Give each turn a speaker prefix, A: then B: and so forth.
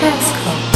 A: That's cool.